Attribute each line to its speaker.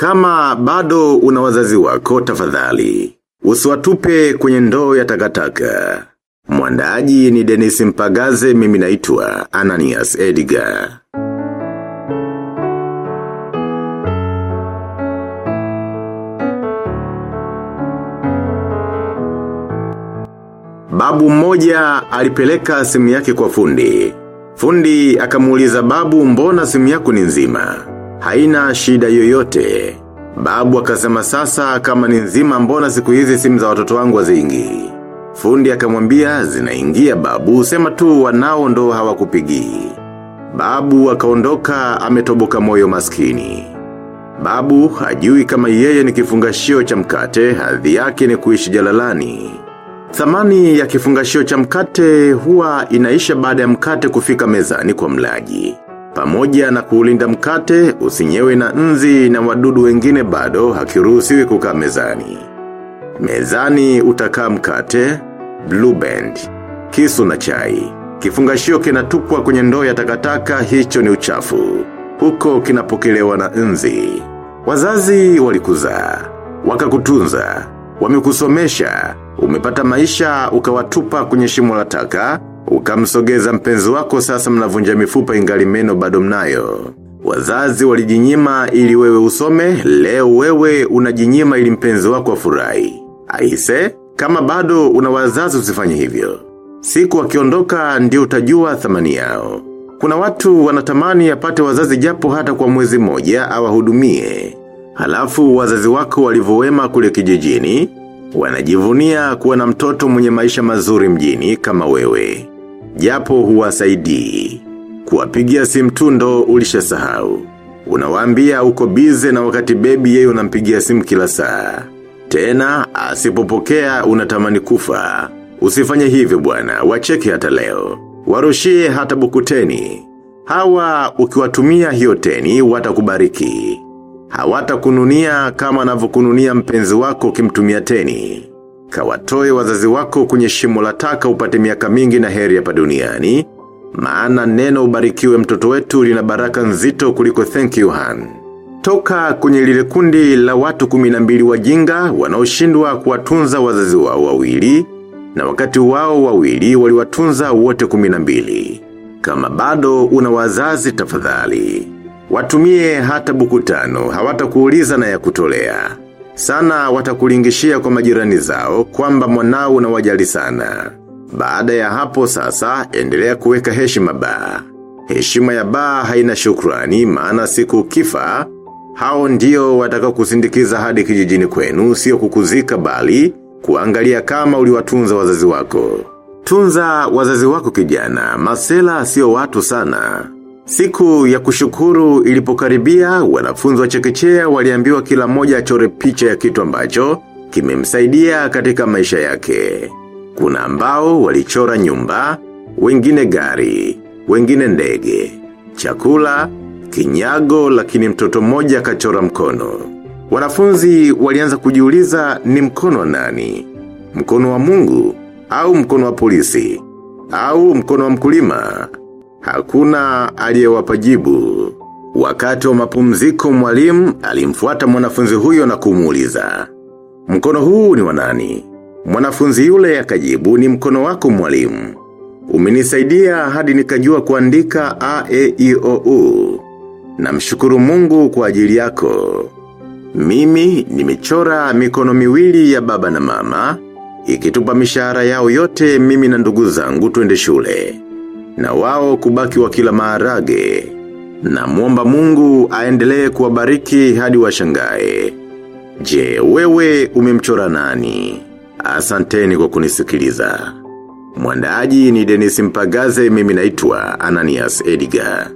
Speaker 1: Kama bado una wazazi wako tafadhali, usiwatupe kwenye ndoo ya takataka. Mwandaaji ni Dennis Mpagaze mimi naitwa Ananias Edgar. Babu mmoja alipeleka simu yake kwa fundi. Fundi akamuuliza babu mbona simu yako ni nzima. Haina shida yoyote. Babu akasema sasa kama ni nzima mbona siku hizi simu za watoto wangu haziingii. Fundi akamwambia zinaingia babu sema tu wanao ndo hawakupigii. Babu akaondoka ametoboka moyo maskini. Babu hajui kama yeye ni kifungashio cha mkate hadhi yake ni kuishi jalalani. Thamani ya kifungashio cha mkate huwa inaisha baada ya mkate kufika mezani kwa mlaji. Pamoja na kuulinda mkate, usinyewe na nzi na wadudu wengine bado hakiruhusiwi kukaa mezani. Mezani utakaa mkate, blue band, kisu na chai. Kifungashio kinatupwa kwenye ndoo ya takataka hicho ni uchafu. Huko kinapokelewa na nzi. Wazazi walikuzaa, wakakutunza, wamekusomesha, umepata maisha ukawatupa kwenye shimo la taka, ukamsogeza mpenzi wako sasa mnavunja mifupa ingali meno bado mnayo. Wazazi walijinyima ili wewe usome, leo wewe unajinyima ili mpenzi wako afurahi. Aise, kama bado una wazazi usifanye hivyo. Siku wakiondoka ndio utajua thamani yao. Kuna watu wanatamani apate wazazi japo hata kwa mwezi moja awahudumie. Halafu wazazi wako walivyowema kule kijijini, wanajivunia kuwa na mtoto mwenye maisha mazuri mjini kama wewe. Japo huwasaidii. Kuwapigia simu ulisha sahau. Unawaambia uko bize na wakati bebi yeye unampigia simu kila saa. Tena, asipopokea unatamani kufa. Usifanye hivyo bwana, wacheke hata leo. Warushie hata bukuteni. Hawa ukiwatumia hiyo teni watakubariki. Hawatakununia kama anavyokununia mpenzi wako ukimtumia teni. Kawatoe wazazi wako kwenye shimo la taka upate miaka mingi na heri hapa duniani. Maana neno ubarikiwe mtoto wetu lina baraka nzito kuliko thank you han. Toka kwenye lile kundi la watu kuminambili wajinga wanaoshindwa kuwatunza wazazi wao wawili na wakati wao wawili waliwatunza wote kuminambili. Kama bado una wazazi tafadhali. Watumie hata buku tano hawata kuuliza na ya kutolea. Sana watakulingishia kwa majirani zao kwamba mwanao unawajali sana. Baada ya hapo sasa, endelea kuweka heshima baa. Heshima ya baa haina shukrani maana siku kifa, hao ndio wataka kusindikiza hadi kijijini kwenu, sio kukuzika bali, kuangalia kama uliwatunza wazazi wako. Tunza wazazi wako kijana, masela sio watu sana. Siku ya kushukuru ilipokaribia, wanafunzi wa chekechea waliambiwa kila moja achore picha ya kitu ambacho, kimemsaidia katika maisha yake. Kuna ambao walichora nyumba, wengine gari, wengine ndege, chakula, kinyago lakini mtoto mmoja akachora mkono. Wanafunzi walianza kujiuliza ni mkono wa nani? Mkono wa mungu, au mkono wa polisi, au mkono wa mkulima. Hakuna aliyewapa jibu. Wakati wa mapumziko mwalimu alimfuata mwanafunzi huyo na kumuuliza. Mkono huu ni wa nani? Mwanafunzi yule akajibu ni mkono wako mwalimu. Umenisaidia hadi nikajua kuandika A, E, I, O, U. Na mshukuru mungu kwa ajili yako. Mimi nimechora mikono miwili ya baba na mama. Ikitupa mishahara yao yote mimi na ndugu zangu twende shule. Na wao kubaki wa kila maharage. Na muomba mungu aendelee kuwabariki hadi washangae. Je, wewe umemchora nani? Asanteni kwa kunisikiliza. Mwandaaji ni Dennis Mpagaze mimi naitwa Ananias Edgar.